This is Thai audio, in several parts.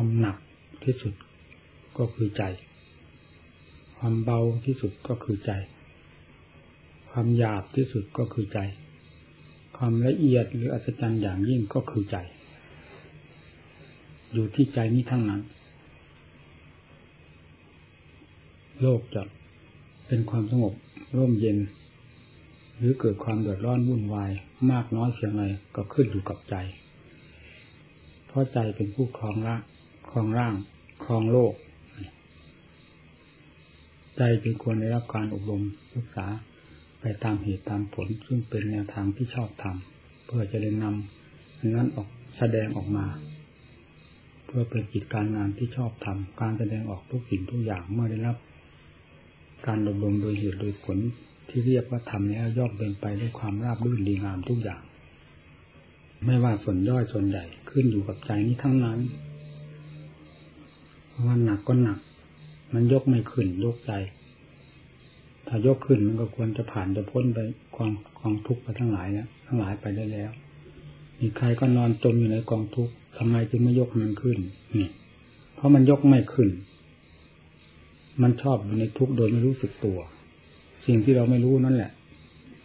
ความหนักที่สุดก็คือใจ ความเบาที่สุดก็คือใจ ความหยาบที่สุดก็คือใจ ความละเอียดหรืออัศจรรย์อย่างยิ่งก็คือใจ อยู่ที่ใจนี้ทั้งนั้น โลกจะเป็นความสงบร่มเย็น หรือเกิดความเดือดร้อนวุ่นวาย มากน้อยเพียงไรก็ขึ้นอยู่กับใจ เพราะใจเป็นผู้ครองร่าง ครองร่างครองโลก ใจจึงควรได้รับการอบรมศึกษาไปตามเหตุตามผล ซึ่งเป็นแนวทางที่ชอบทำเพื่อจะได้นำนั้นออกแสดงออกมา เพื่อเป็นกิจการงานที่ชอบทำการแสดงออกทุกสิ่งทุกอย่างเมื่อได้รับ การอบรมโดยเหตุโดยผลที่เรียกว่าทำแล้วย่อมเป็นไปด้วยความราบรื่นดีงามทุกอย่าง ไม่ว่าส่วนย่อยส่วนใหญ่ขึ้นอยู่กับใจนี้ทั้งนั้น เพราะว่าหนักก็หนัก มันยกไม่ขึ้นยกใจ ถ้ายกขึ้นมันก็ควรจะผ่านจะพ้นไปกองกองทุกข์ไปทั้งหลายแล้วทั้งหลายไปได้แล้วมีใครก็นอนจมอยู่ในกองทุกข์ทำไมจึงไม่ยกมันขึ้นนี่เพราะมันยกไม่ขึ้น มันชอบอยู่ในทุกข์โดยไม่รู้สึกตัว สิ่งที่เราไม่รู้นั่นแหละ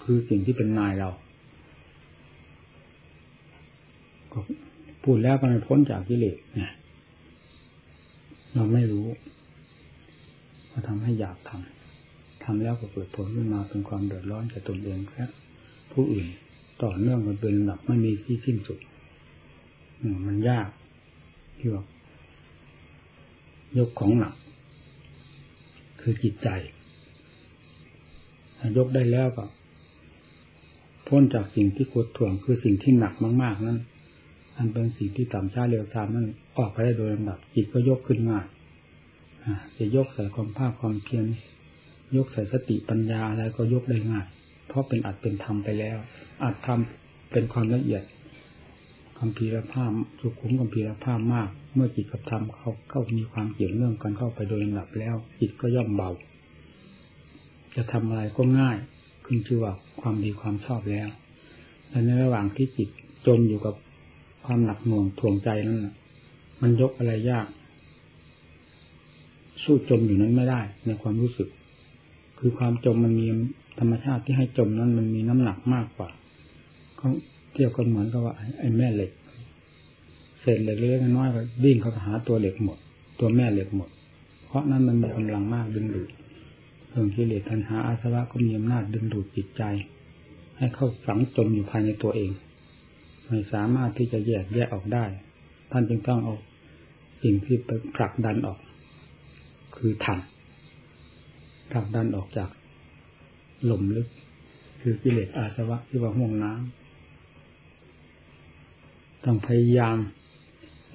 คือสิ่งที่เป็นนายเราก็พูดแล้วก็ไม่พ้นจากกิเลสเนี่ย เราไม่รู้ก็ทำให้อยากทำทำแล้วก็เกิดผลขึ้นมาเป็นความเดือดร้อนแก่ตนเองและผู้อื่นต่อเนื่องกันเป็นลำดับไม่มีที่สิ้นสุดมันยากที่ว่ายกของหนัก คือจิตใจยกได้แล้วก็พ้นจากสิ่งที่กดถ่วงคือสิ่งที่หนักมาก ๆ นั้น อันเป็นสิ่งที่ต่ำช้าเร็วซามนั้นออกไปได้โดยลำดับจิตก็ยกขึ้นง่ายจะยกใส่ความภาคความเพียรยกใส่สติปัญญาอะไรก็ยกได้ง่ายเพราะเป็นอัดเป็นธรรมไปแล้ว อัดธรรมเป็นความละเอียดคำพีรภาพสุขุมคำพีรภาพมาก เมื่อจิตกับธรรมเขาเข้ามีความเกี่ยวเนื่องกันเข้าไปโดยลำดับแล้ว จิตก็ย่อมเบา จะทำอะไรก็ง่ายขึ้นชื่อว่าความดีความชอบแล้วและในระหว่างที่จิตจมอยู่กับ ความหนักหน่วงถ่วงใจนั่นะมันยกอะไรยาก สู้จมอยู่นั้นไม่ได้ ในความรู้สึก คือความจมมันมีธรรมชาติที่ให้จมนั้นมันมีน้ำหนักมากกว่าเขาเทียบกันเหมือนกับว่าไอ้แม่เหล็กเศษเหล็กเล็กน้อยก็วิ่งเข้าหาตัวเหล็กหมด ตัวแม่เหล็กหมด เพราะนั้นมันมีกำลังมากดึงดูดเรื่องกิเลสทันหาอาสวะก็มีอำนาจดึงดูดจิตใจ ให้เข้าฝังจมอยู่ภายในตัวเอง ไม่สามารถที่จะแยกแยกออกได้ ท่านจึงต้องเอาสิ่งที่ไปผลักดันออก คือธรรมผลักดันออกจากหล่มลึก คือกิเลสอาสวะที่ว่าห่วงน้ำต้องพยายาม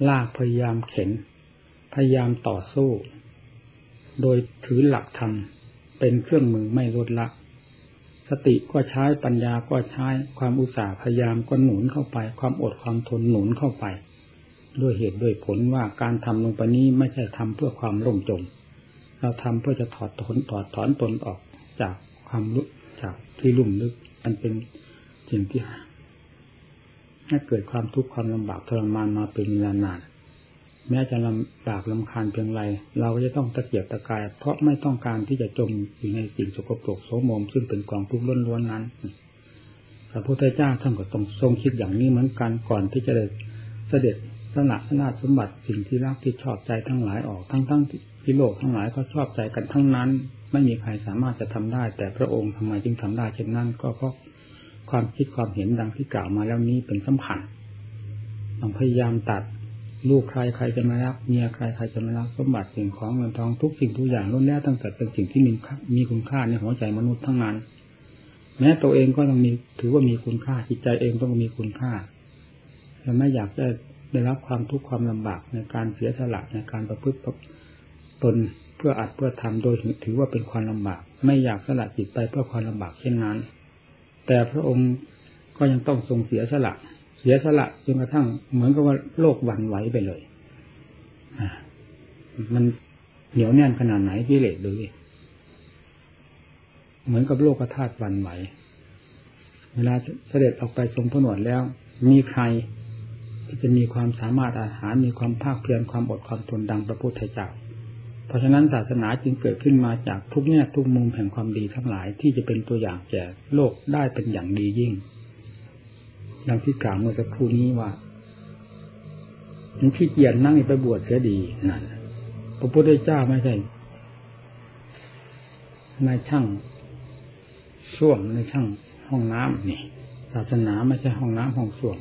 ลากพยายามเข็น พยายามต่อสู้ โดยถือหลักธรรมเป็นเครื่องมือไม่ลดละ สติก็ใช้ปัญญาก็ใช้ความอุตสาห์พยายามก็หนุนเข้าไป ความอดความทนหนุนเข้าไป ด้วยเหตุด้วยผลว่าการทำลงไปนี้ไม่ใช่ทำเพื่อความร่มจม เราทำเพื่อจะถอดถอนถอดถอนตนออกจากความรู้จากที่ลุ่มลึก อันเป็นสิ่งที่ให้เกิดความทุกข์ความลำบากทรมานมาเป็นเวลานาน แม้จะลำบากลำคาญเพียงไร เราก็จะต้องตะเกียบตะกาย เพราะไม่ต้องการที่จะจมอยู่ในสิ่งสกปรกโสมมซึ่งเป็นกองทุกข์ล้วนๆนั้น พระพุทธเจ้าท่านก็ต้องทรงคิดอย่างนี้เหมือนกันก่อนที่จะได้เสด็จสละนาสมบัติสิ่งที่รักที่ชอบใจทั้งหลายออกทั้งทั้งที่โลกทั้งหลายก็ชอบใจกันทั้งนั้น ไม่มีใครสามารถจะทำได้ แต่พระองค์ทำไมจึงทำได้เช่นนั้น ก็เพราะความคิดความเห็นดังที่กล่าวมาแล้วนี้เป็นสำคัญต้องพยายามตัด ลูกใครใครจะมารักเมียใครใครจะมารักสมบัติสิ่งของเงินทองทุกสิ่งทุกอย่างล้วนแล้วตั้งแต่เป็นสิ่งที่มีมีคุณค่าในหัวใจมนุษย์ทั้งนั้น แม้ตัวเองก็ต้องมีถือว่ามีคุณค่าจิตใจเองต้องมีคุณค่าและไม่อยากจะได้รับความทุกข์ความลำบากในการเสียสละในการประพฤติตนเพื่ออัดเพื่อทำโดยถือว่าเป็นความลำบาก ไม่อยากสละจิตไปเพื่อความลำบากเช่นนั้น แต่พระองค์ก็ยังต้องทรงเสียสละ เสียสละจนกระทั่ง เหมือนกับว่าโลกวันไหวไปเลยมันเหนียวแน่นขนาดไหนกิเลสดูเหมือนกับโลกธาตุวันไหว เวลาเสด็จออกไปทรงผนวดแล้ว มีใครที่จะมีความสามารถอาหารมีความภาคเพียรความอดความทนดังพระพุทธเจ้า เพราะฉะนั้นศาสนาจึงเกิดขึ้นมาจากทุกแง่ทุกมุมแห่งความดีทั้งหลายที่จะเป็นตัวอย่างแก่โลกได้เป็นอย่างดียิ่ง ดังที่กล่าวเมื่อสักครู่นี้ว่ามันขี้เกียจนั่งไปบวชเสียดีนั่นพระพุทธเจ้าไม่ใช่นายช่างส้วมในช่างห้องน้ำนี่ศาสนาไม่ใช่ห้องน้ำห้องส้วม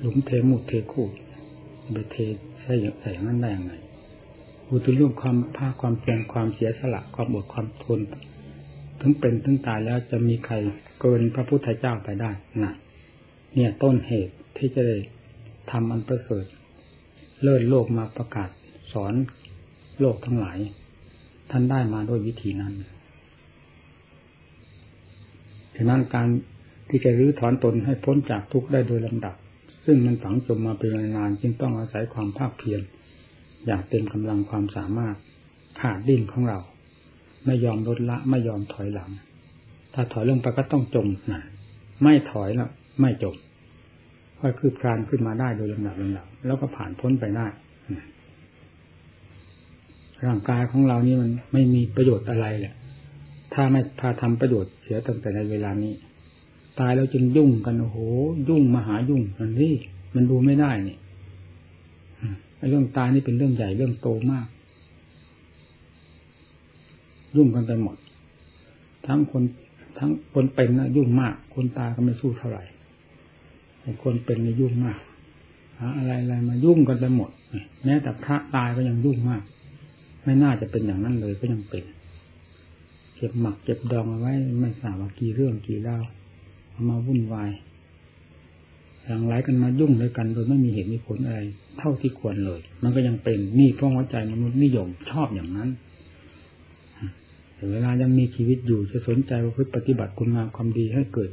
หลุมเทมุดเทคูดไปเทใส่ใส่นั้นได้ยังไงอุตรุ่มความภาคความเพียรความเสียสละความอดความทนถึงเป็นถึงตายแล้วจะมีใครเกินพระพุทธเจ้าไปได้นะ เนี่ยต้นเหตุที่จะได้ทำอันประเสริฐ เลิศโลกมาประกาศสอนโลกทั้งหลาย ท่านได้มาด้วยวิธีนั้นฉะนั้นการที่จะรื้อถอนตนให้พ้นจากทุกข์ได้โดยลำดับ ซึ่งมันฝังจมมาเป็นนานจึงต้องอาศัยความภาคเพียรอย่างเต็มกำลังความสามารถขาดดิ้นของเรา ไม่ยอมลดละไม่ยอมถอยหลัง ถ้าถอยลงไปก็ต้องจมนะไม่ถอยแล้ว ไม่จมค่อยคืบคลานขึ้นมาได้โดยลำดับลำดับแล้วก็ผ่านพ้นไปได้ร่างกายของเรานี่มันไม่มีประโยชน์อะไรแหละ ถ้าไม่พาทำประโยชน์เสียตั้งแต่ในเวลานี้ ตายแล้วจึงยุ่งกันโอ้โห ยุ่งมหายุ่งมันนี่มันดูไม่ได้นี่เรื่องตายนี่เป็นเรื่องใหญ่เรื่องโตมาก ยุ่งกันไปหมด ทั้งคนทั้งคนเป็นนะยุ่งมาก คนตายก็ไม่สู้เท่าไหร่ คนเป็นยุ่งมากหาอะไรอะไรมายุ่งกันไปหมด แม้แต่พระตายก็ยังยุ่งมาก ไม่น่าจะเป็นอย่างนั้นเลยก็ยังเป็นเก็บหมักเก็บดองเอาไว้ไม่ทราบว่ากี่เรื่องกี่เล่าเอามาวุ่นวายหลังไหลกันมายุ่งด้วยกันโดยไม่มีเหตุมีผลอะไร เท่าที่ควรเลย มันก็ยังเป็นนี่เพราะหัวใจมนุษย์นิยมชอบอย่างนั้นแต่เวลายังมีชีวิตอยู่จะสนใจว่าพฤติปฏิบัติคุณงามความดีให้เกิด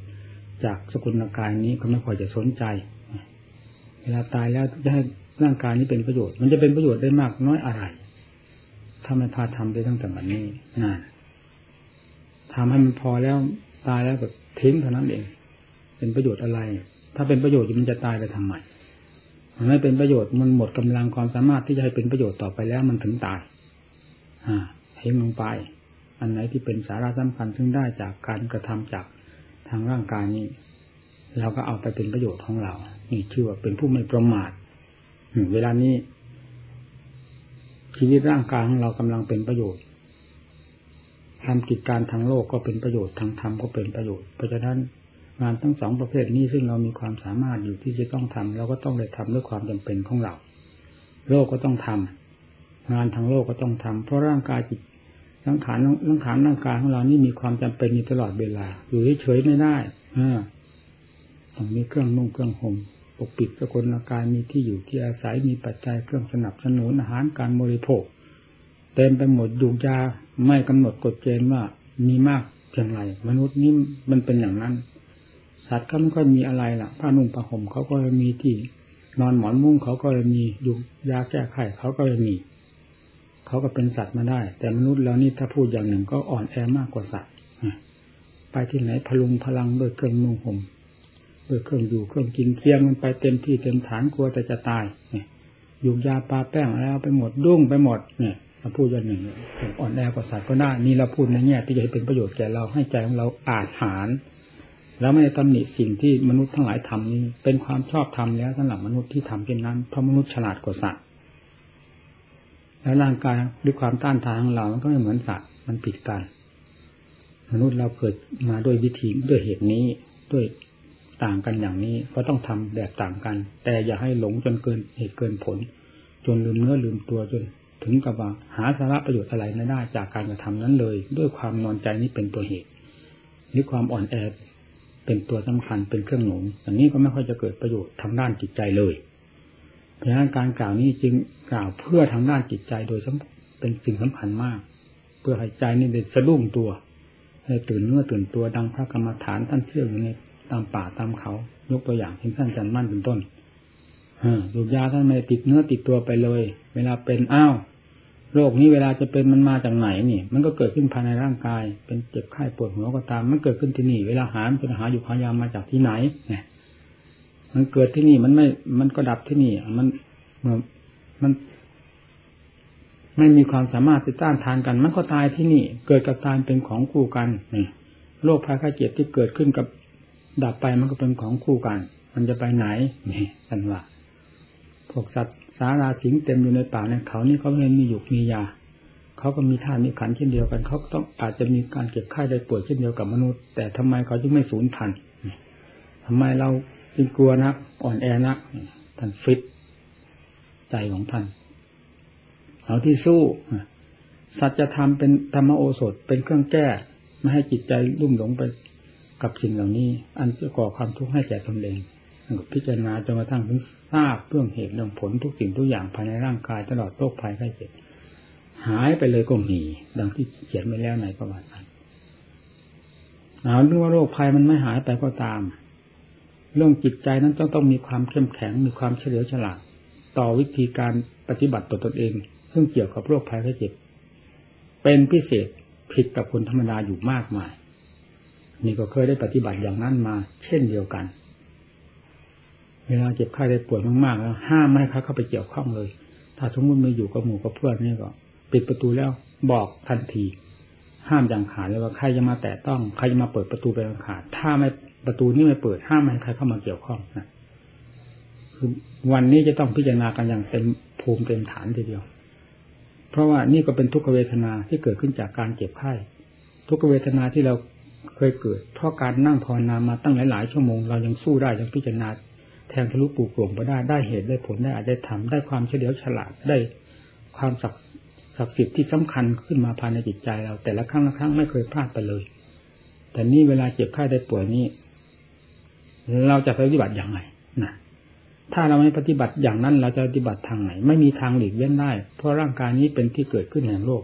จากสกุลกายนี้ก็ไม่ค่อยจะสนใจ เวลาตายแล้วจะให้ร่างกายนี้เป็นประโยชน์ มันจะเป็นประโยชน์ได้มากน้อยอะไร ถ้าไม่พาทำได้ตั้งแต่วันนี้นานทำให้มันพอแล้วตายแล้วก็ทิ้งเท่านั้นเอง เป็นประโยชน์อะไร ถ้าเป็นประโยชน์มันจะตายไปทำไมมันไม่เป็นประโยชน์มันหมดกำลังความสามารถที่จะให้เป็นประโยชน์ต่อไปแล้วมันถึงตายอ่าเห็นลงไป อันไหนที่เป็นสาระสำคัญซึ่งได้จากการกระทำจาก ทางร่างกายนี้เราก็เอาไปเป็นประโยชน์ของเรา นี่ชื่อว่าเป็นผู้ไม่ประมาทเวลานี้ ชีวิตร่างกายของเรากำลังเป็นประโยชน์ทำกิจการทางโลกก็เป็นประโยชน์ทางธรรมก็เป็นประโยชน์ เพราะฉะนั้นงานทั้งสองประเภทนี้ซึ่งเรามีความสามารถอยู่ที่จะต้องทำเราก็ต้องเลยทำด้วยความจำเป็นของเรา โลกก็ต้องทำงานทางโลกก็ต้องทำเพราะร่างกายจิต ร่างขานร่างขานร่างกายของเรานี่มีความจำเป็นอยู่ตลอดเวลา อยู่เฉยไม่ได้เออต้องมีเครื่องนุ่งเครื่องห่มปกปิดสกลกายมีที่อยู่ที่อาศัยมีปัจจัยเครื่องสนับสนุนอาหารการบริโภคเต็มไปหมดยูยาไม่กำหนดกฎเกณฑ์ว่ามีมากเพียงไรมนุษย์นี่มันเป็นอย่างนั้น สัตว์ก็ไม่ค่อยมีอะไรล่ะผ้านุ่งผ้าห่มเขาก็มีที่ นอนหมอนมุ้งเขาก็มียูยาแก้ไขเขาก็มี เขาก็เป็นสัตว์มาได้ แต่มนุษย์แล้วนี่ถ้าพูดอย่างหนึ่งก็อ่อนแอมากกว่าสัตว์ไปที่ไหนพลุงพลังด้วยเครื่องนุ่งห่มด้วยเครื่องอยู่เครื่องกินเทียมมันไปเต็มที่เต็มฐานกลัวแต่จะตายเนี่ยยูกยาปลาแป้งแล้วไปหมดดุ้งไปหมดเนี่ยเราพูดอย่างหนึ่งอ่อนแอกว่าสัตว์ก็ได้นี่เราพูดในแง่ที่จะให้เป็นประโยชน์แก่เราให้ใจของเราอาจหาร แล้วไม่ได้ตำหนิสิ่งที่มนุษย์ทั้งหลายทำนี้เป็นความชอบธรรมแล้วสำหรับมนุษย์ที่ทำเช่นนั้นเพราะมนุษย์ฉลาดกว่าสัตว์ แล้วร่างกายด้วยความต้านทานของเรา มันก็ไม่เหมือนสัตว์ มันผิดกัน มนุษย์เราเกิดมาด้วยวิธีด้วยเหตุนี้ด้วยต่างกันอย่างนี้ ก็ต้องทำแบบต่างกัน แต่อย่าให้หลงจนเกินเหตุเกินผล จนลืมเนื้อลืมตัวจนถึงกับว่าหาสาระประโยชน์อะไรไม่ได้จากการกระทำนั้นเลย ด้วยความนอนใจนี้เป็นตัวเหตุหรือความอ่อนแอเป็นตัวสำคัญเป็นเครื่องหนุนอย่างนี้ก็ไม่ค่อยจะเกิดประโยชน์ทางด้านจิตใจเลย เพราะฉะนั้นการกล่าวนี้จึงกล่าวเพื่อทางด้านจิตใจโดยเป็นสิ่งสำคัญมาก เพื่อให้ใจนี่ได้สะดุ้งตัวให้ตื่นเนื้อตื่นตัวดังพระกรรมฐานท่านเที่ยวอยู่ในตามป่าตามเขา ยกตัวอย่างเช่นท่านจันมั่นเป็นต้นยูยาท่านไม่ติดเนื้อติดตัวไปเลย เวลาเป็นอ้าวโรคนี้เวลาจะเป็นมันมาจากไหนนี่ มันก็เกิดขึ้นภายในร่างกาย เป็นเจ็บไข้ปวดหัวก็ตาม มันเกิดขึ้นที่นี่ เวลาหาเป็นหาอยู่พยายามมาจากที่ไหนเนี่ย มันเกิดที่นี่มันไม่ มันก็ดับที่นี่มันมันไม่มีความสามารถติดต้านทานกัน มันก็ตายที่นี่ เกิดกับตายเป็นของคู่กันนี่โรคภัยไข้เจ็บที่เกิดขึ้นกับดับไปมันก็เป็นของคู่กัน มันจะไปไหนนี่ท่านว่าพวกสัตว์สาราสิงเต็มอยู่ในป่าในเขานี่เขาไม่มีอยู่มียาเขาก็มีท่ามีขันเช่นเดียวกัน เขาต้องอาจจะมีการเก็บไข้ได้ป่วยเช่นเดียวกับมนุษย์ แต่ทำไมเขาจึงไม่สูญพันธุ์ทำไมเรา จึงกลัวนัก อ่อนแอนัก ท่านฟิตใจของท่านเอาที่สู้สัจธรรมเป็นธรรมโอสถเป็นเครื่องแก้ไม่ให้จิตใจลุ่มหลงไปกับสิ่งเหล่านี้ อันจะก่อความทุกข์ให้แก่ตนเองพิจารณาจนกระทั่งถึงทราบเรื่องเหตุเรื่องผลทุกสิ่งทุกอย่างภายในร่างกายตลอดโรคภัยไข้เจ็บหายไปเลยก็มี ดังที่เขียนไว้แล้วในประวัตินั้นเอาเรื่องว่าโรคภัยมันไม่หายไปก็ตาม เรื่องจิตใจนั้นต้องต้องมีความเข้มแข็งมีความเฉลียวฉลาด ต่อวิธีการปฏิบัติต่อตนเอง ซึ่งเกี่ยวกับโรคภัยไข้เจ็บ เป็นพิเศษผิดกับคนธรรมดาอยู่มากมาย นี่ก็เคยได้ปฏิบัติอย่างนั้นมา เช่นเดียวกัน เวลาเจ็บไข้ได้ป่วยมากๆแล้วห้ามไม่ให้เขาเข้าไปเกี่ยวข้องเลย ถ้าสมมติม่อยู่กับหมู่กับเพื่อนนี่ก็ ปิดประตูแล้วบอกทันที ห้ามอย่างขาดเลยว่าใครจะมาแตะต้องใครจะมาเปิดประตูเป็นขาด ถ้าไม่ ประตูนี้ไม่เปิดห้ามไม่ให้ใครเข้ามาเกี่ยวข้องนะคือวันนี้จะต้องพิจารณากันอย่างเต็มภูมิเต็มฐานทีเดียว เพราะว่านี่ก็เป็นทุกขเวทนาที่เกิดขึ้นจากการเจ็บไข้ทุกขเวทนาที่เราเคยเกิด เพราะการนั่งภาวนามาตั้งหลายๆชั่วโมงเรายังสู้ได้ยังพิจารณาแทงทะลุปูกลงไปได้ได้เหตุได้ผลได้อาจได้ทำได้ความเฉลียวฉลาดได้ความศักดิ์ศักดิ์สิทธิ์ที่สำคัญขึ้นมาภายในจิตใจเรา แต่ละครั้งละครั้งไม่เคยพลาดไปเลย แต่นี่เวลาเจ็บไข้ได้ป่วยนี่ เราจะปฏิบัติอย่างไรนะถ้าเราไม่ปฏิบัติอย่างนั้น เราจะปฏิบัติทางไหน ไม่มีทางหลีกเลี่ยงได้ เพราะร่างกายนี้เป็นที่เกิดขึ้นแห่งโรค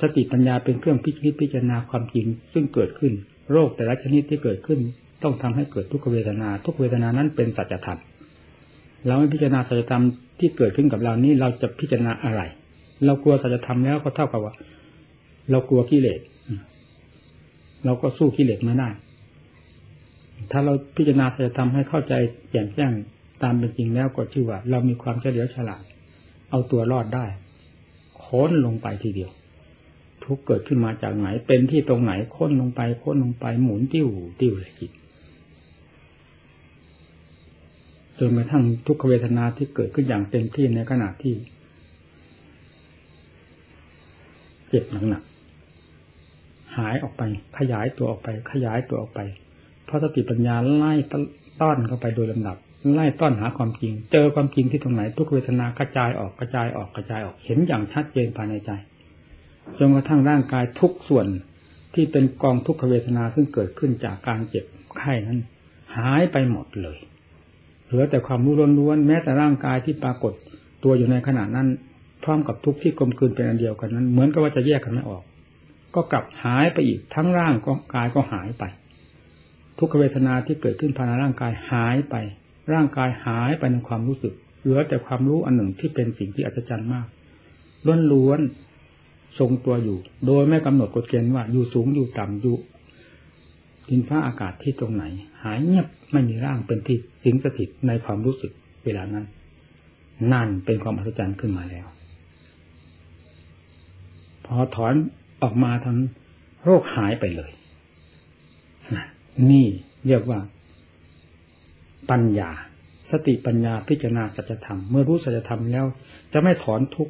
สติปัญญาเป็นเครื่องพิจิตพิจารณาความจริงซึ่งเกิดขึ้น โรคแต่ละชนิดที่เกิดขึ้น ต้องทำให้เกิดทุกขเวทนา ทุกเวทนานั้นเป็นสัจธรรมเราไม่พิจารณาสัจธรรมที่เกิดขึ้นกับเรานี้เราจะพิจารณาอะไร เรากลัวสัจธรรมแล้วก็เท่ากับว่า เรากลัวกิเลสเราก็สู้กิเลสไม่ได้ ถ้าเราพิจารณาสัจธรรมให้เข้าใจแจ่มแจ้งตามเป็นจริงแล้วก็ชื่อว่า เรามีความเฉลียวฉลาด เอาตัวรอดได้ค้นลงไปทีเดียว ทุกเกิดขึ้นมาจากไหน เป็นที่ตรงไหนค้นลงไปค้นลงไปหมุนติ้วติ้วเลยจิตจนกระทั่งทุกขเวทนาที่เกิดขึ้นอย่างเต็มที่ในขณะที่ เจ็บหนักๆหายออกไป ขยายตัวออกไป ขยายตัวออกไป เพราะสติปัญญาไล่ต้อนเข้าไปโดยลำดับไล่ต้อนหาความจริง เจอความจริงที่ตรงไหนทุกเวทนากระจายออกกระจายออกกระจายออกเห็นอย่างชัดเจนภายในใจจนกระทั่งร่างกายทุกส่วนที่เป็นกองทุกขเวทนาซึ่งเกิดขึ้นจากการเจ็บไข้นั้น หายไปหมดเลยเหลือแต่ความรู้ล้วนๆแม้แต่ร่างกายที่ปรากฏตัวอยู่ในขณะนั้น พร้อมกับทุกที่กลมกลืนเป็นอันเดียวกันนั้น เหมือนกับว่าจะแยกกันไม่ออก ก็กลับหายไปอีกทั้งร่างก็กายก็หายไป ทุกขเวทนาที่เกิดขึ้นภายในร่างกายหายไป ร่างกายหายไปในความรู้สึก เหลือแต่ความรู้อันหนึ่งที่เป็นสิ่งที่อัศจรรย์มากล้วนล้วนทรงตัวอยู่ โดยไม่กำหนดกฎเกณฑ์ว่าอยู่สูงอยู่ต่ำอยู่ดินฟ้าอากาศที่ตรงไหน หายเงียบไม่มีร่างเป็นที่สิงสถิตในความรู้สึกเวลานั้น นั่นเป็นความอัศจรรย์ขึ้นมาแล้ว พอถอนออกมาทั้งโรคหายไปเลย นี่เรียกว่า ปัญญา สติปัญญาพิจารณาสัจธรรม เมื่อรู้สัจธรรมแล้ว จะไม่ถอนทุก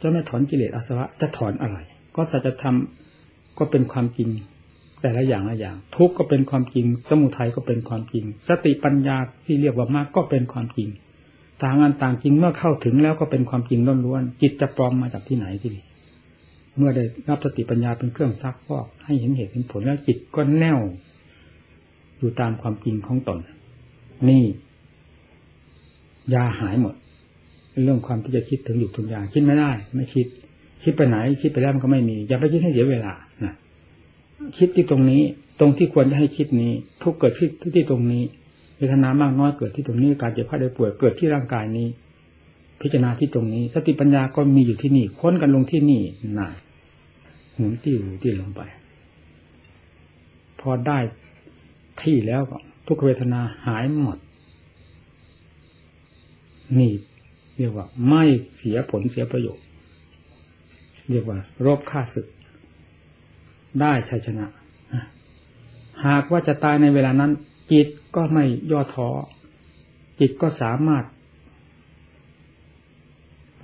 จะไม่ถอนกิเลสอาสวะจะถอนอะไร ก็สัจธรรมก็เป็นความจริง แต่ละอย่างละอย่าง ทุกก็เป็นความจริง สมุทัยก็เป็นความจริง สติปัญญาที่เรียกว่ามากก็เป็นความจริง ต่างอันต่างจริงเมื่อเข้าถึงแล้วก็เป็นความจริงล้วนๆจิตจะปลอมมาจากที่ไหนที่นี่เมื่อได้รับสติปัญญาเป็นเครื่องซักฟอกให้เห็นเหตุเห็นผลแล้วจิตก็แน่ว อยู่ตามความจริงของตน นี่ ยาหายหมด เรื่องความที่จะคิดถึงอยู่ทุกอย่างคิดไม่ได้ ไม่คิด คิดไปไหน คิดไปแล้วมันก็ไม่มี อย่าไปคิดให้เสียเวลานะคิดที่ตรงนี้ ตรงที่ควรจะให้คิดนี้ ทุกเกิดที่ที่ตรงนี้เวทนามากน้อยเกิดที่ตรงนี้การเจ็บไข้ได้ป่วยเกิดที่ร่างกายนี้ พิจารณาที่ตรงนี้ สติปัญญาก็มีอยู่ที่นี่ค้นกันลงที่นี่น่ะหมุนติ้วติ้วลงไป พอได้ ที่แล้วก็ทุกเวทนาหายหมด นี่เรียกว่า ไม่เสียผลเสียประโยชน์ เรียกว่า รบค่าศึก ได้ชัยชนะ หากว่าจะตายในเวลานั้น จิตก็ไม่ย่อท้อจิตก็สามารถ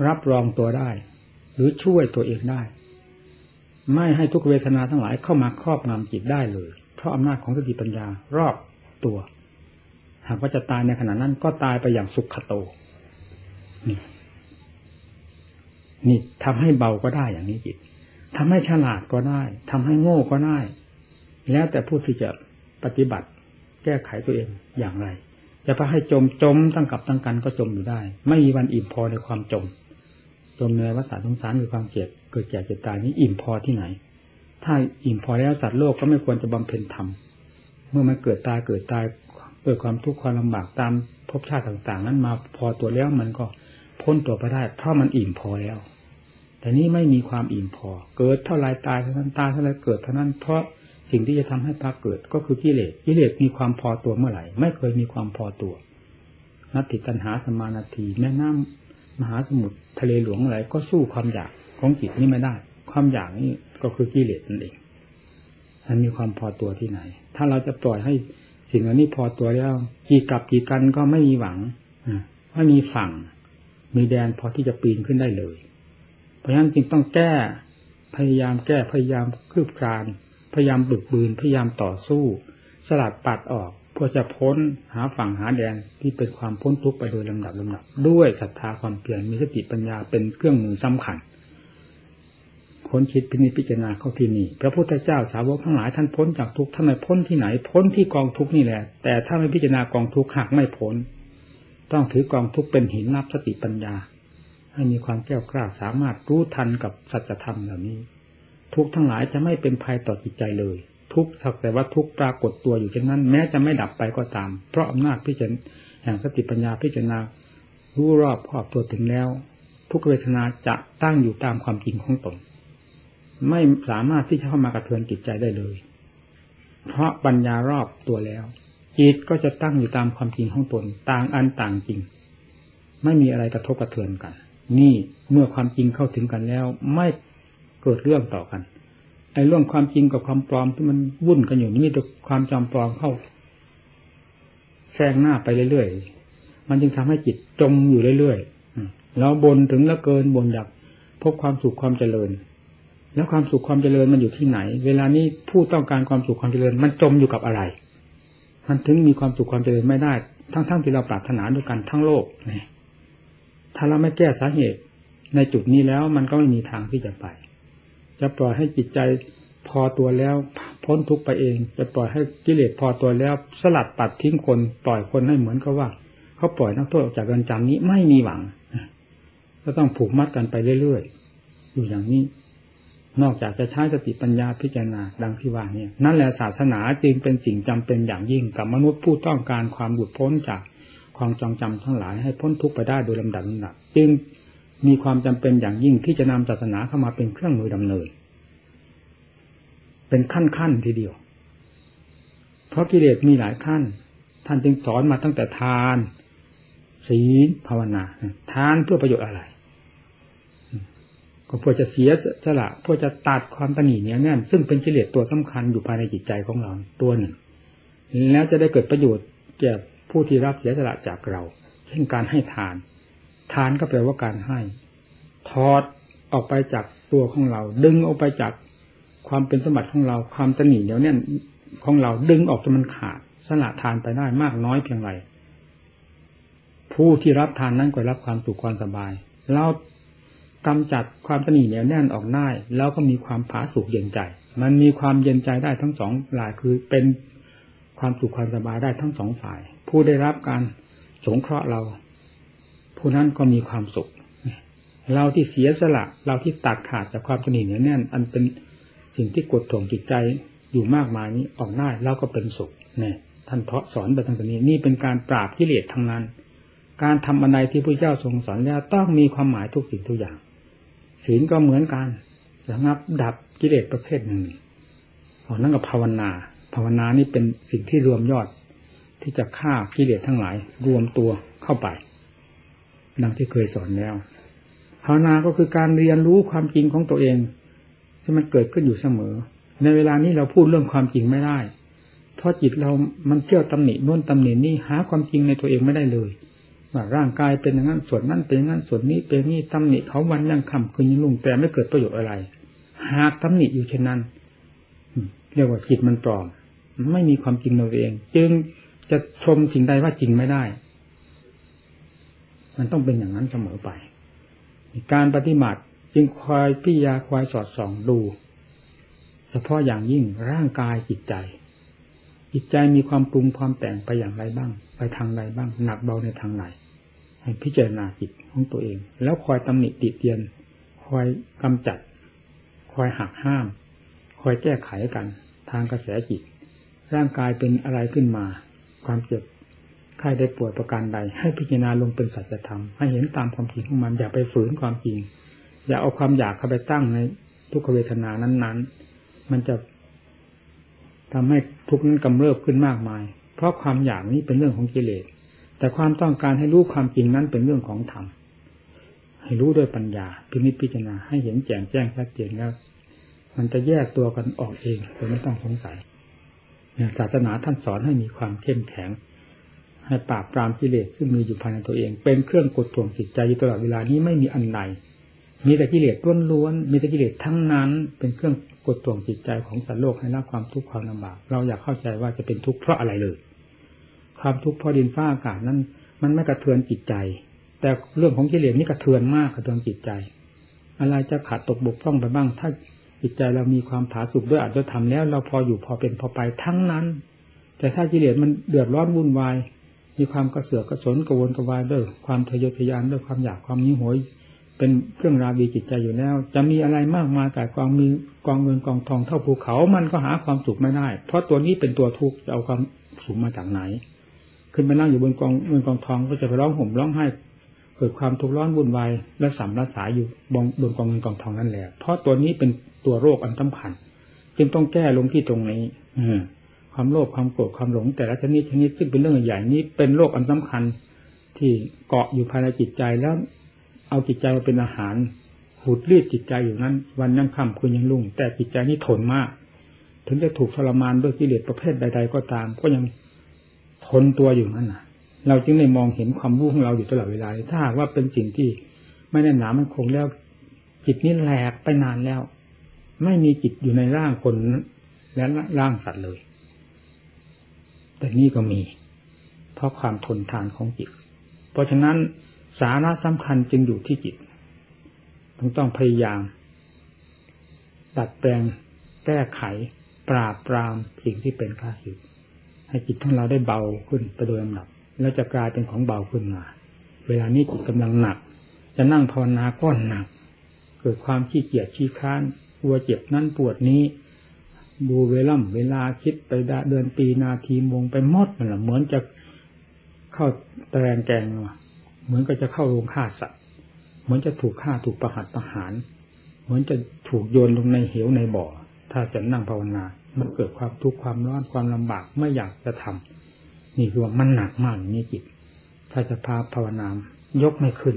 รับรองตัวได้ หรือช่วยตัวเองได้ ไม่ให้ทุกเวทนาทั้งหลายเข้ามาครอบงำจิตได้เลย เพราะอำนาจของสติปัญญารอบตัว หากว่าจะตายในขณะนั้นก็ตายไปอย่างสุขโต นี่นี่ทำให้เบาก็ได้อย่างนี้จิตทำให้ฉลาดก็ได้ทำให้โง่ก็ได้ แล้วแต่ผู้ที่จะปฏิบัติ แก้ไขตัวเองอย่างไรจะพาให้จมจมตั้งกับตั้งกันก็จมอยู่ได้ ไม่มีวันอิ่มพอในความจม จมในวัฏสงสารคือความเกลียดเกิดแก่เจ็บตายนี้อิ่มพอที่ไหน ถ้าอิ่มพอแล้วสัตว์โลกก็ไม่ควรจะบำเพ็ญธรรมเมื่อมันเกิดตายเกิดตายด้วยความทุกข์ความลำบากตามภพชาติต่าง ๆ นั้นมาพอตัวแล้วมันก็พ้นตัวไปได้ เพราะมันอิ่มพอแล้ว แต่นี้ไม่มีความอิ่มพอ เกิดเท่าไรตายเท่านั้นตายเท่าไรเกิดเท่านั้น เพราะสิ่งที่จะทำให้พาเกิดก็คือกิเลสกิเลสมีความพอตัวเมื่อไหร่ ไม่เคยมีความพอตัวนัตติตันหาสมานาทีแม่น้ำ มหาสมุทรทะเลหลวงอะไรก็สู้ความอยากของจิตนี้ไม่ได้ ความอยากนี้ก็คือกิเลสนั่นเองมันมีความพอตัวที่ไหน ถ้าเราจะปล่อยให้สิ่งเหล่านี้พอตัวแล้วกี่กับกี่กันก็ไม่มีหวังไม่มีฝั่ง มีแดนพอที่จะปีนขึ้นได้เลย เพราะฉะนั้นจึงต้องแก้พยายามแก้พยายามคืบคลาน พยายามบึกบืน พยายามต่อสู้ สลัดปัดออก พื่อจะพ้นหาฝั่งหาแดนที่เป็นความพ้นทุกข์ไปโดยลำดับลำดับ ด้วยศรัทธาความเปลี่ยนมีสติปัญญาเป็นเครื่องมือสำคัญค้นคิดพินิจพิจารณาเข้าที่นี่พระพุทธเจ้าสาวกทั้งหลายท่านพ้นจากทุกข์ท่านไม่พ้นที่ไหน พ้นที่กองทุกข์นี่แหละ แต่ถ้าไม่พิจารณากองทุกข์หากไม่พ้น ต้องถือกองทุกข์เป็นหินนับสติปัญญา ให้มีความแก้วกล้าสามารถรู้ทันกับสัจธรรมเหล่านี้ ทุกข์ทั้งหลายจะไม่เป็นภัยต่อจิตใจเลย ทุกสักแต่ว่าทุกปรากฏตัวอยู่เช่นนั้น แม้จะไม่ดับไปก็ตาม เพราะอำนาจพิจารณาแห่งสติปัญญาพิจารณารู้รอบครอบตัวถึงแล้ว ทุกเวทนาจะตั้งอยู่ตามความจริงของตน ไม่สามารถที่จะเข้ามากระเทือนจิตใจได้เลย เพราะปัญญารอบตัวแล้ว จิตก็จะตั้งอยู่ตามความจริงของตน ต่างอันต่างจริง ไม่มีอะไรกระทบกระเทือนกัน นี่เมื่อความจริงเข้าถึงกันแล้ว ไม่เกิดเรื่องต่อกัน ไอ้เรื่องความจริงกับความปลอมที่มันวุ่นกันอยู่นี่มีแต่ความจำปลอมเข้าแซงหน้าไปเรื่อยๆ มันจึงทำให้จิตจมอยู่เรื่อยๆเราบนถึงล้วเกินบนอยากพบความสุขความเจริญ แล้วความสุขความเจริญมันอยู่ที่ไหน เวลานี้ผู้ต้องการความสุขความเจริญ มันจมอยู่กับอะไร มันถึงมีความสุขความเจริญไม่ได้ ทั้งๆทที่เราปรารถนาด้วยกันทั้งโลกนี่ถ้าเราไม่แก้สาเหตุในจุดนี้แล้วมันก็ไม่มีทางที่จะไป จะปล่อยให้จิตใจพอตัวแล้วพ้นทุกไปเอง จะปล่อยให้กิเลสพอตัวแล้ว สลัดปัดทิ้งคนปล่อยคนให้เหมือนกับว่า เขาปล่อยนักโทษออกจากเรือนจำนี้ไม่มีหวังก็ต้องผูกมัดกันไปเรื่อยๆอยู่อย่างนี้ นอกจากจะใช้สติปัญญาพิจารณาดังที่ว่านี่นั่นแหละศาสนาจึงเป็นสิ่งจำเป็นอย่างยิ่งกับมนุษย์ผู้ต้องการความหลุดพ้นจากความจองจำทั้งหลายให้พ้นทุกข์ไปได้โดยลำดับลำดับจึง มีความจำเป็นอย่างยิ่งที่จะนำศาสนาเข้ามาเป็นเครื่องมือดำเนิน เป็นขั้นขั้นทีเดียว เพราะกิเลสมีหลายขั้น ท่านจึงสอนมาตั้งแต่ทาน ศีลภาวนา ทานเพื่อประโยชน์อะไร ก็เพื่อจะเสียสละเพื่อจะตัดความตนีเนี้ยแน่นซึ่งเป็นกิเลสตัวสำคัญอยู่ภายในจิตใจของเราตัวหนึ่ง แล้วจะได้เกิดประโยชน์แก่ผู้ที่รับเสียสละจากเรา เช่นการให้ทาน ทานก็แปลว่าการให้ทอดออกไปจากตัวของเรา ดึงออกไปจากความเป็นสมบัติของเราความตนีเนี้ยแน่นของเราดึงออกจนมันขาดสละทานไปได้มากน้อยเพียงไรผู้ที่รับทานนั้นก็รับความสุขความสบาย เรากำจัดความตนีเหนียวแน่นออกได้แล้วก็มีความผาสุกเย็นใจ มันมีความเย็นใจได้ทั้งสองหลายคือเป็นความสุขความสบายได้ทั้งสองฝ่าย ผู้ได้รับการสงเคราะห์เรา ผู้นั้นก็มีความสุข เราที่เสียสละ เราที่ตัดขาดจากความตนีเหนียวแน่น อันเป็นสิ่งที่กดถ่วงจิตใจอยู่มากมายนี้ออกได้แล้วก็เป็นสุขเนี่ท่านเพาะสอนไปทางนี้นี่เป็นการปราบกิเลสทั้งนั้น การทำอะไรที่พระเจ้าทรงสอนแล้วต้องมีความหมายทุกสิ่งทุกอย่าง ศีลก็เหมือนกันระงับดับกิเลสประเภทหนึ่งออกนั่นกับภาวนา ภาวนานี่เป็นสิ่งที่รวมยอดที่จะฆ่ากิเลสทั้งหลายรวมตัวเข้าไป ดังที่เคยสอนแล้วภาวนาก็คือการเรียนรู้ความจริงของตัวเองที่มันเกิดขึ้นอยู่เสมอ ในเวลานี้เราพูดเรื่องความจริงไม่ได้ เพราะจิตเรามันเที่ยวตำหนิโน่นตำหนินี่หาความจริงในตัวเองไม่ได้เลยว่าร่างกายเป็นอย่างนั้นส่วนนั้นเป็นอย่างนั้นส่วนนี้เป็นนี่ตำหนิเขาวันยังคำคืนยังลุงแต่ไม่เกิดประโยชน์อะไร หากตำหนิอยู่เช่นนั้นเรียกว่าจิตมันปลอม ไม่มีความจริงในตัวเอง จึงจะชมสิ่งใดว่าจริงไม่ได้ มันต้องเป็นอย่างนั้นเสมอไป การปฏิบัติจึงคอยพิยาคอยสอดส่องดู เฉพาะอย่างยิ่งร่างกายจิตใจ จิตใจมีความปรุงความแต่งไปอย่างไรบ้าง ไปทางใดบ้าง หนักเบาในทางไหนให้พิจารณาจิตของตัวเอง แล้วคอยตำหนิติเตียน คอยกำจัด คอยหักห้าม คอยแก้ไขกัน ทางกระแสจิต ร่างกายเป็นอะไรขึ้นมา ความเจ็บ ไข้ได้ป่วยประการใด ให้พิจารณาลงเป็นสัจธรรมให้เห็นตามความจริงของมันอย่าไปฝืนความจริง อย่าเอาความอยากเข้าไปตั้งในทุกขเวทนานั้น ๆ มันจะทำให้ทุกข์นั้นกำเริบขึ้นมากมาย เพราะความอยากนี้เป็นเรื่องของกิเลส แต่ความต้องการให้รู้ความจริงนั้นเป็นเรื่องของธรรม ให้รู้ด้วยปัญญา พินิจพิจารณาให้เห็นแจ่มแจ้งชัดเจนแล้ว มันจะแยกตัวกันออกเองโดยไม่ต้องสงสัยศาสนาท่านสอนให้มีความเข้มแข็ง ให้ปราบปรามกิเลสซึ่งมีอยู่ภายในตัวเอง เป็นเครื่องกดท่วงจิตใจอยู่ตลอดเวลานี้ไม่มีอันใดมีแต่กิเลสล้วนๆมีแต่กิเลสทั้งนั้น เป็นเครื่องกดท่วงจิตใจของสัตว์โลกให้รับความทุกข์ความลำบาก เราอยากเข้าใจว่าจะเป็นทุกข์เพราะอะไรเลย ความทุกข์เพราะดินฟ้าอากาศนั้น มันไม่กระเทือนจิตใจ แต่เรื่องของกิเลสนี่กระเทือนมากกระเทือนจิตใจ อะไรจะขาดตกบกพร่องไปบ้าง ถ้าจิตใจเรามีความผาสุกด้วยอัตถธรรมแล้ว เราพออยู่พอเป็นพอไปทั้งนั้น แต่ถ้ากิเลสมันเดือดร้อนวุ่นวาย มีความกระเสือกกระสนกระวนกระวายด้วยความทะเยอทะยานด้วยความอยากความยิ้โหวยเป็นเครื่องราวีจิตใจอยู่แล้ว จะมีอะไรมากมายแต่กองมีกองเงินกองทองเท่าภูเขา มันก็หาความสุขไม่ได้ เพราะตัวนี้เป็นตัวทุกข์จะเอาความสุขมาจากไหน ขึ้นไปนั่งอยู่บนกองเงินกองทองก็จะไปร้องห่มร้องไห้เกิดความทุกข์ร้อนวุ่นวายและสัมรัสายอยู่บนบนกองเงินกองทองนั่นแหละเพราะตัวนี้เป็นตัวโรคอันสำคัญจึงต้องแก้ลงที่ตรงนี้ อ ความโลภความโกรธความหลง แต่ละชนิดชนิดซึ่งเป็นเรื่องใหญ่นี้เป็นโรคอันสำคัญที่เกาะอยู่ภายในจิตใจแล้ว เอาจิตใจมาเป็นอาหารหูดรีดจิตใจอยู่นั้น วันยังค่ำคืนยังรุ่ง แต่จิตใจนี่ทนมาก ถึงจะถูกทรมานด้วยกิเลสประเภทใด ๆ ก็ตาม ก็ยังทนตัวอยู่นั่นนะเราจึงได้มองเห็นความรู้ของเราอยู่ตลอดเวลาถ้าหากว่าเป็นสิ่งที่ไม่แน่นหนามันคงแล้วจิตนี้แหลกไปนานแล้ว ไม่มีจิตอยู่ในร่างคนและร่างสัตว์เลย แต่นี่ก็มี เพราะความทนทานของจิต เพราะฉะนั้นสาระสำคัญจึงอยู่ที่จิตต้องต้องพยายามตัดแปลงแก้ไข ปราบปรามสิ่งที่เป็นข้าศึกให้จิตของเราได้เบาขึ้นไปโดยลำดับ แล้วจะกลายเป็นของเบาขึ้นมา เวลานี้จิตกำลังหนัก จะนั่งภาวนาก็หนัก เกิดความขี้เกียจขี้ค้านกลัวเจ็บนั้นปวดนี้ ดูเวล่ำเวลาคิดไปเดือนปีนาทีมงไปมดมันละเหมือนจะเข้าตะแรงแกงเหมือนก็จะเข้าโรงฆ่าสัตว์เหมือนจะถูกฆ่าถูกประหัตประหาร เหมือนจะถูกโยนลงในเหวในบ่อ ถ้าจะนั่งภาวนา มันเกิดความทุกข์ความร้อนความลำบากไม่อยากจะทำนี่คือว่ามันหนักมากนี่จิต ถ้าจะพาภาวนายกไม่ขึ้น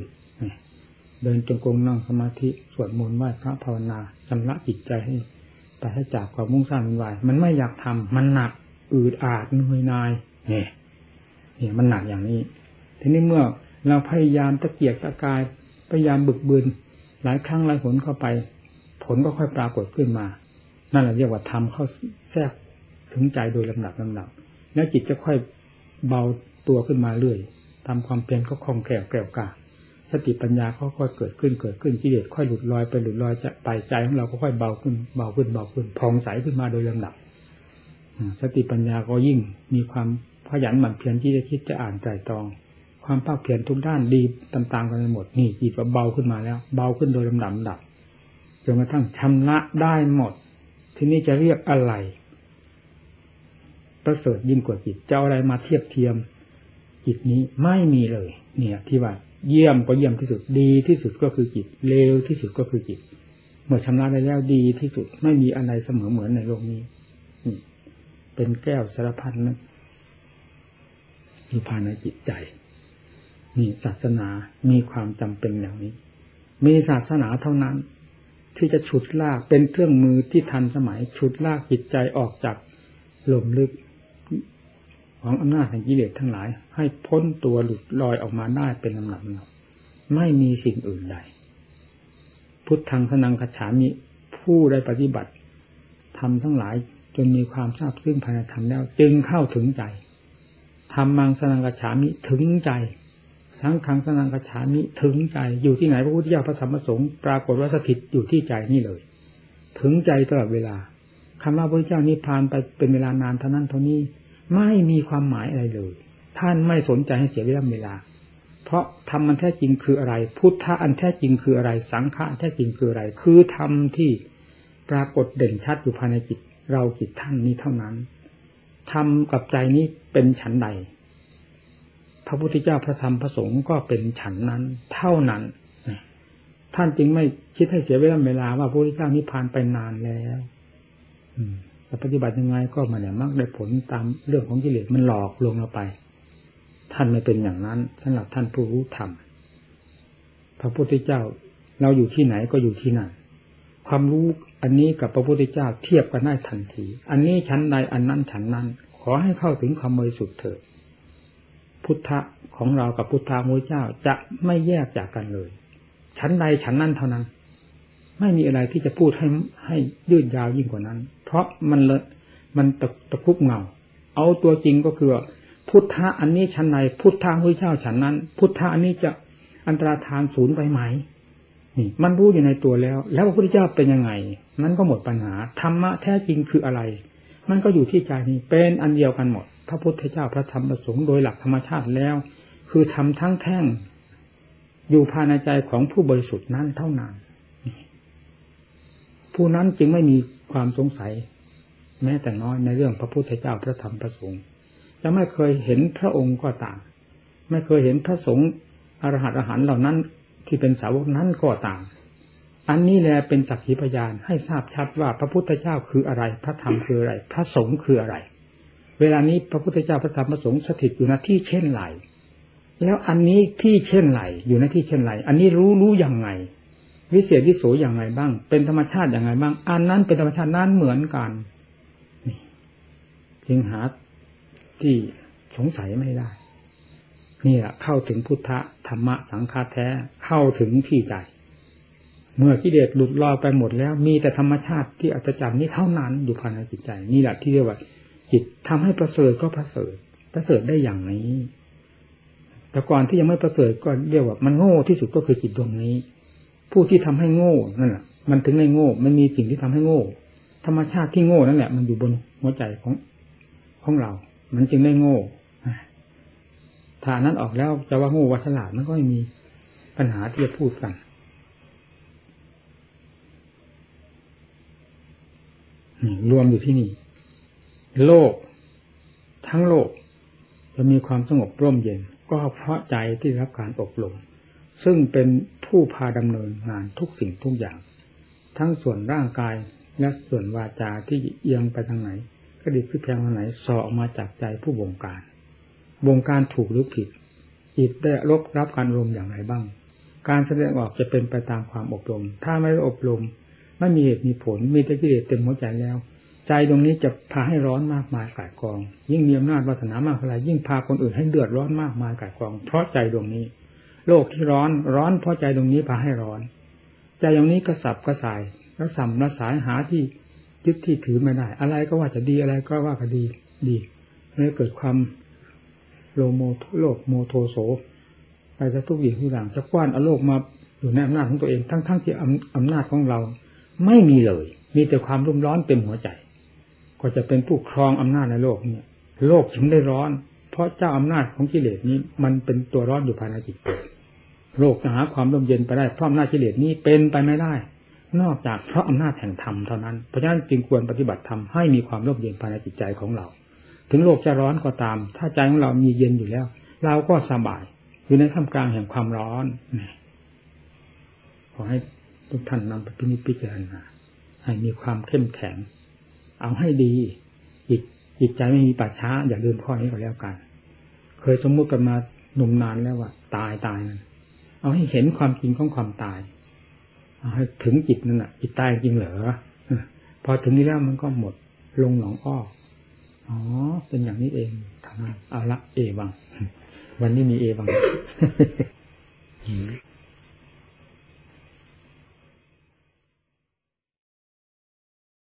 เดินจงกรมนั่งสมาธิสวดมนต์ไหว้พระภาวนาชำระจิตใจให้ แต่ให้จากความมุ่งสร้างมุ่งวายมันไม่อยากทำมันหนักอืดอาดเหนื่อยนายเนี่ยเนี่ยมันหนักอย่างนี้ ทีนี้เมื่อเราพยายามตะเกียกตะกายพยายามบึกบืนหลายครั้งหลายผลเข้าไป ผลก็ค่อยปรากฏขึ้นมา นั่นแหละเรียกว่าทำเข้าแทรกถึงใจโดยลำดับลำดับ แล้วจิตจะค่อยเบาตัวขึ้นมาเรื่อยทำความเพียรก็คล่องแคล่วแกล้วกล้า สติปัญญาเขาค่อยเกิดขึ้นเกิดขึ้นกิเลสค่อยหลุดลอยไปหลุดลอยจะไปใจของเราก็ค่อยเบาขึ้นเบาขึ้นเบาขึ้นผ่องใสขึ้นมาโดยลำดับสติปัญญาก็ยิ่งมีความขยันหมั่นเพียรที่จะคิดจะอ่านใจตอง ความภาคเพียรทุกด้านดีต่างๆกันไปหมดนี่จิตเบาขึ้นมาแล้ว เบาขึ้นโดยลำดับดับจนกระทั่งชำระได้หมด ทีนี้จะเรียกอะไร ประเสริฐยิ่งกว่าจิตจะอะไรมาเทียบเทียมจิตนี้ไม่มีเลย เนี่ยที่ว่า เยี่ยมก็เยี่ยมที่สุดดีที่สุดก็คือจิตเลวที่สุดก็คือจิต เมื่อชำระได้แล้วดีที่สุดไม่มีอะไรเสมอเหมือนในโลกนี้เป็นแก้วสารพัดนะอยู่ภายในจิตใจนี่ศาสนามีความจำเป็นอย่างนี้ มีศาสนาเท่านั้น ที่จะฉุดลากเป็นเครื่องมือที่ทันสมัยฉุดลากจิตใจออกจากหล่มลึก ของอำนาจแห่งกิเลสทั้งหลาย ให้พ้นตัวหลุดลอยออกมาได้เป็นลำดับไม่มีสิ่งอื่นใด พุทธังสนังคฉามิผู้ได้ปฏิบัติทำทั้งหลายจนมีความทราบซึ่งภายในธรรมแล้ว จึงเข้าถึงใจทำมังสนังกฉามิถึงใจ สังขังสนังกฉามิถึงใจ อยู่ที่ไหนพระพุทธเจ้าพระธรรมพระสงฆ์ปรากฏว่าสถิตอยู่ที่ใจนี่เลย ถึงใจตลอดเวลาคำว่าพระเจ้านิพพานไปเป็นเวลานานเท่านั้นเท่านี้ ไม่มีความหมายอะไรเลย ท่านไม่สนใจให้เสียเวลาเวลา เพราะธรรมมันแท้จริงคืออะไร พุทธะอันแท้จริงคืออะไร สังฆะแท้จริงคืออะไร คือธรรมที่ปรากฏเด่นชัดอยู่ภายในจิต เราจิตท่านนี้เท่านั้นทำกับใจนี้เป็นฉันใด พระพุทธเจ้าพระธรรมพระสงฆ์ก็เป็นฉันนั้น เท่านั้น ท่านจึงไม่คิดให้เสียเวลาเวลาว่าพระพุทธเจ้านิพพานไปนานแล้ว จะปฏิบัติยังไงก็มาเนี่ยมักได้ผลตามเรื่องของกิเลสมันหลอกลวงเราไป ท่านไม่เป็นอย่างนั้นสำหรับท่านผู้รู้ธรรมพระพุทธเจ้าเราอยู่ที่ไหนก็อยู่ที่นั่นความรู้อันนี้กับพระพุทธเจ้าเทียบกันได้ทันที อันนี้ชั้นใดอันนั้นชั้นนั้น ขอให้เข้าถึงความบริสุทธิ์เถิดพุทธะของเรากับพุทธามุทเจ้าจะไม่แยกจากกันเลย ชั้นใดชั้นนั้นเท่านั้น ไม่มีอะไรที่จะพูดให้ให้ยืดยาวยิ่งกว่านั้น เพราะมันเลยมันตะตะคุบเงา เอาตัวจริงก็คือ พุทธะอันนี้ชั้นใดพุทธามุทเจ้าชั้นนั้น พุทธะอันนี้จะอันตรธานศูนย์ไปไหมนี่มันรู้อยู่ในตัวแล้ว แล้วพระพุทธเจ้าเป็นยังไง นั้นก็หมดปัญหาธรรมะแท้จริงคืออะไร มันก็อยู่ที่ใจนี้เป็นอันเดียวกันหมด พระพุทธเจ้าพระธรรมประสงค์โดยหลักธรรมชาติแล้ว คือทำทั้งแท่งอยู่ภายในใจของผู้บริสุทธิ์นั้นเท่านั้น ผู้นั้นจึงไม่มี ความสงสัย แม้แต่น้อยในเรื่องพระพุทธเจ้าพระธรรมพระสงฆ์จะไม่เคยเห็นพระองค์ก็ตาม ไม่เคยเห็นพระสงฆ์อรหัตอรหันเหล่านั้น ที่เป็นสาวกนั้นก็ตาม อันนี้แลเป็นสักขีพยานให้ทราบชัดว่าพระพุทธเจ้าคืออะไร พระธรรมคืออะไร พระสงฆ์คืออะไร เวลานี้พระพุทธเจ้าพระธรรมพระสงฆ์สถิตอยู่ณที่เช่นไรแล้วอันนี้ที่เช่นไรอยู่ในที่เช่นไรอันนี้รู้รู้อย่างไง วิเศษวิโสอย่างไรบ้าง เป็นธรรมชาติอย่างไรบ้าง อันนั้นเป็นธรรมชาตินั้นเหมือนกันจึงหาที่สงสัยไม่ได้ นี่แหละเข้าถึงพุทธธรรมะสังฆาแท้เข้าถึงที่ใจ เมื่อกิเลสหลุดลอยไปหมดแล้ว มีแต่ธรรมชาติที่อัศจรรย์นี้เท่านั้นอยู่ภายในจิตใจ นี่แหละที่เรียกว่า จิตทำให้ประเสริฐก็ประเสริฐ ประเสริฐได้อย่างนี้แต่ก่อนที่ยังไม่ประเสริฐก็เรียกว่ามันโง่ที่สุดก็คือจิตดวงนี้ ผู้ที่ทำให้โง่นั่นแหละมันถึงไม่โง่มันมีสิ่งที่ทำให้โง่ ธรรมชาติที่โง่นั่นแหละ มันอยู่บนหัวใจของของเรา มันจึงได้โง่ถ้านั้นออกแล้วจะว่าโง่ว่าฉลาดมันก็ไม่มีปัญหาที่จะพูดกันรวมอยู่ที่นี่ โลก ทั้งโลก จะมีความสงบร่มเย็น ก็เพราะใจที่รับการอบรม ซึ่งเป็นผู้พาดำเนินงานทุกสิ่งทุกอย่าง ทั้งส่วนร่างกายและส่วนวาจาที่เอียงไปทางไหนก็ดีขึ้นแพงทางไหนสอออกมาจากใจผู้บงการวงการถูกหรือผิดจิตได้รบรับการรมอย่างไรบ้าง การแสดงออกจะเป็นไปตามความอบรม ถ้าไม่ได้อบรมไม่มีเหตุมีผล มีแต่กิเลสเต็มหัวใจแล้ว ใจดวงนี้จะพาให้ร้อนมากมายกายกอง ยิ่งมีอำนาจวาสนามากเท่าไรยิ่งพาคนอื่นให้เดือดร้อนมากมายกายกอง เพราะใจดวงนี้ โลกที่ร้อนร้อนเพราะใจดวงนี้พาให้ร้อน ใจดวงนี้กระสับกระส่ายแล้วระส่ำระสายหาที่ยึดที่ถือไม่ได้ อะไรก็ว่าจะดีอะไรก็ว่าก็ดีดีเลยเกิดความโลโมโลกโมโทโสไปจะทุกอย่างทุกอย่างจะกว้านเอาโลกมาอยู่ในอำนาจของตัวเองทั้งๆทที่อำนาจของเรา ไม่มีเลย มีแต่ความรุ่มร้อนเต็มหัวใจ ก็จะเป็นผู้ครองอำนาจในโลกเนี่ย โลกถึงได้ร้อน เพราะเจ้าอำนาจของกิเลสนี้ มันเป็นตัวร้อนอยู่ภายในจิตโลกจะหาความร่มเย็นไปได้เพราะอำนาจกิเลสนี้เป็นไปไม่ได้ นอกจากเพราะอำนาจแห่งธรรมเท่านั้นเพราะฉะนั้นจึงควรปฏิบัติธรรมให้มีความร่มเย็นภายในจิตใจของเรา ถึงโลกจะร้อนก็ตาม ถ้าใจของเรามีเย็นอยู่แล้ว เราก็สบายอยู่ในท่ามกลางแห่งความร้อนขอให้ทุกท่านนำไปพิจิจารณาให้มีความเข้มแข็ง เอาให้ดี จิตใจไม่มีปัจช้า อย่าลืมข้อนี้ก็แล้วกัน เคยสมมุติกันมาหนุ่มนานแล้วว่า ตายตายนั่นเอาให้เห็นความจริงของความตายเอาให้ถึงจิตนั่นแหะจิตตายจริงเหรอพอถึงนี้แล้วมันก็หมดลงหนองอ้ออ๋อ เป็นอย่างนี้เองทำเอาละเอวัง วันนี้มีเอวัง